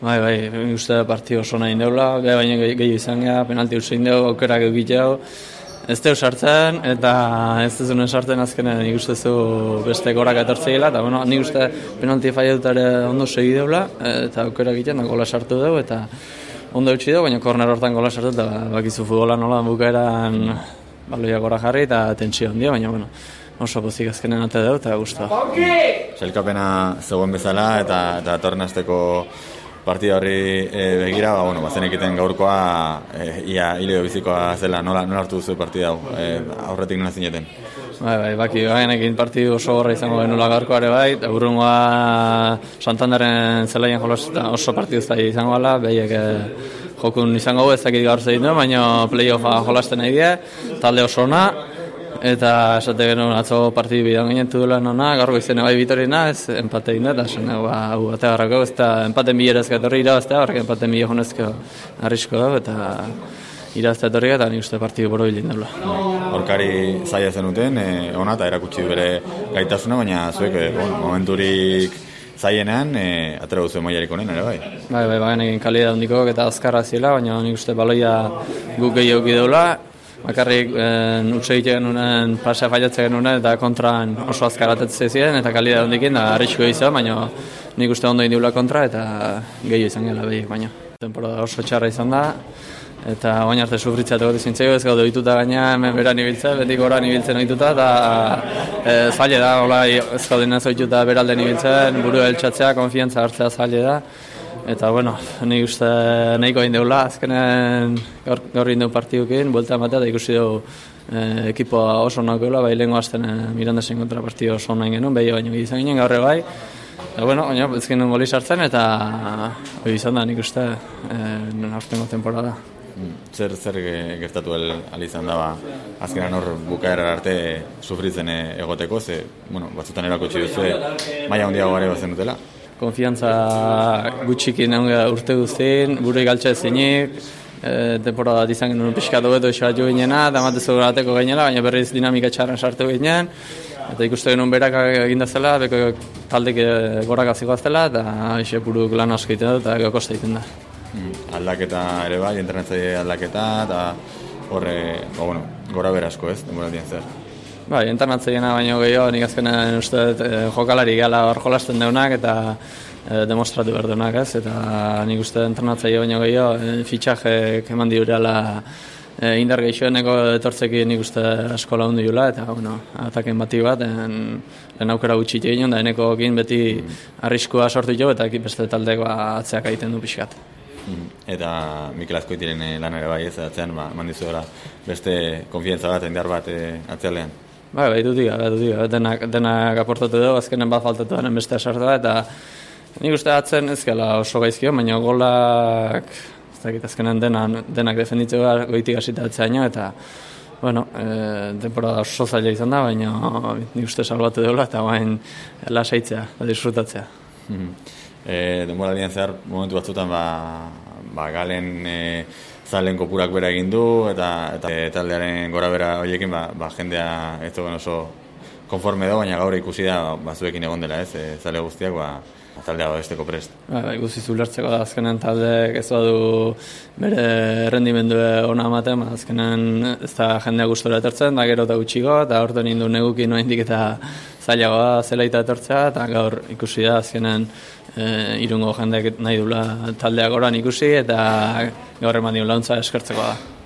Bai, bai, uste partio oso nahi deula, gai baina gehi izan gara, penalti usain dugu, aukerak egiteu, ez deu sartzen, eta ez dezunen sartzen azkenen nik uste zu beste gorak etortzeila, eta bueno, nik uste penalti faia dutare ondo segi deula, eta aukerak egiten, da gola sartu dugu, eta ondo eutxi dugu, baina korner hortan gola sartu, eta bakizu futbola nola bukaeran baloia gora jarri, eta tensio handia, baina bueno, oso pozik azkenen ate dugu, eta guztua. Zailkapena zegoen bezala, eta, eta torren partida horri e, begira, ba, bueno, bazen egiten gaurkoa e, ia hileo bizikoa zela, nola, nola hartu duzu partida hau, e, aurretik nola zineten? Bai, bai, baki, ekin partidu oso gorra izango genula gaurkoare bai, urrungoa Santanderen zelaien jolosita oso partidu zai izango gala, behiek jokun izango ez dakit gaur zein du, baina playoffa jolasten nahi die, talde oso ona, eta esate genuen atzo partidu bidan ginen dula nona, gaurko izan bai bitorina, ez empate egin eta zen, ba, hau bate garrako, ez da empate mi erazka etorri irabaztea, horrek empate mi jonezko arrisko da, eta iraztea etorri eta nik uste partidu boro bilin dela. Horkari zaila zenuten, e, ona eta erakutsi bere gaitasuna, baina zuek e, bon, momenturik zaienean, e, atera duzu maiarik honen, ere bai? Bai, bai, bai, egin kalidad handiko eta azkarra ziela, baina nik uste baloia guk gehiago gideula, bakarrik eh, utxe egiten genuen, pasea faiatzen genuen, eta kontran oso azkaratetzen ziren, eta kalidad hondikin, da arrisko izan, baina nik uste ondo indiula kontra, eta gehiago izan gela behi, baina. Temporada oso txarra izan da, eta baina arte sufritzea tegot izin ez gaude dituta gaina, hemen beran ibiltzen, beti gora ibiltzen ohituta, eta e, zaila da, hola, ez gaude nazo beralden ibiltzen, buru eltsatzea, konfiantza hartzea zaila da, Eta, bueno, nik uste nahiko egin deula, azkenen gaur, gaur egin partidukin, buelta ematea, da ikusi dugu e, ekipoa oso nako eula, bai lehenko azten e, Mirandasen kontra partidu oso nahi genuen, bai baino izan ginen gaurre bai. Eta, bueno, baina, ez genuen goli sartzen, eta hori izan da nik uste e, aurtengo temporada. Mm, zer zer gertatu al izan da ba, azkenan hor bukaera arte sufritzen egoteko ze bueno batzutan erakutsi duzu maila handiago gare bazen dutela konfiantza gutxikin urte guztien, gure galtza ezinik, e, temporada izan genuen pixka dugu edo esatu ginena, da matez ateko gainela, baina berriz dinamika txarren sartu ginen, eta ikuste genuen berak eginda zela, beko taldek e, gorak aziko aztela, eta ise buruk lan asko egiten da, eta gakosta egiten da. Mm, aldaketa ere bai, internetzai aldaketa, eta horre, ba, bueno, gora berazko ez, denbora zer. Bai, entarnatzeiena baino gehiago, nik azkenean uste e, jokalari gala hor jolasten deunak eta e, demostratu behar deunak ez, eta nik uste entarnatzeia baino gehiago, e, fitxajek eman diurela e, indar gehixoeneko etortzekin nik uste asko laundu jula, eta bueno, ataken bati bat, en, en aukera gutxi egin, da eneko beti arriskua sortu jo, eta beste taldeko atzeak egiten du pixkat. Mm. Eta Mikel Azkoitiren lan ere bai ez, atzean, ba, mandizu beste konfientza bat, indar bat e, atzealean. Bai, bai, dut diga, dut diga, denak, denak aportatu dugu, azkenen bat faltatu denen beste sartu eta nik uste atzen ez gala oso gaizkio, baina golak, ez dakit azkenen denak, denak defenditzeko goitik asita atzeaino, eta, bueno, e, temporada oso zaila izan da, baina nik uste salbatu dugu, eta bain lasaitzea, disfrutatzea. Mm -hmm. e, denbora zehar, momentu batzutan, ba, ba galen e, zalen kopurak bera egin du eta eta e, taldearen gora bera hoiekin ba, ba jendea ez oso konforme da baina gaur ikusi da ba zuekin egon dela ez e, zale guztiak ba taldea besteko prest. Ba, ba ikusi zulertzeko da azkenen talde ez badu bere rendimendu ona ematen, ba azkenen ez da jendea gustora etortzen da gero ta gutxigo eta horten indu neguki noindik eta zailagoa zelaita etortzea eta gaur ikusi da azkenen e, irungo jendeak nahi dula taldeak oran ikusi eta gaur eman diun launtza eskertzeko da.